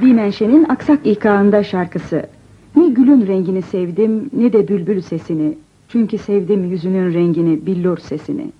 Dimenşe'nin Aksak İkağında şarkısı. Ne gülün rengini sevdim ne de bülbül sesini. Çünkü sevdim yüzünün rengini, billur sesini.